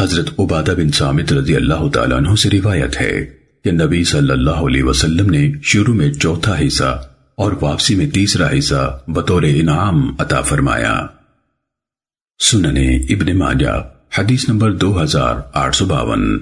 حضرت عبادہ بن سامت رضی اللہ تعالیٰ عنہ سے روایت ہے کہ نبی صلی اللہ علیہ وسلم نے شروع میں چوتھا حصہ اور واپسی میں تیسرا حصہ بطور انعام عطا فرمایا۔ سننے ابن ماجہ، حدیث نمبر دو ہزار آٹھ سو باون۔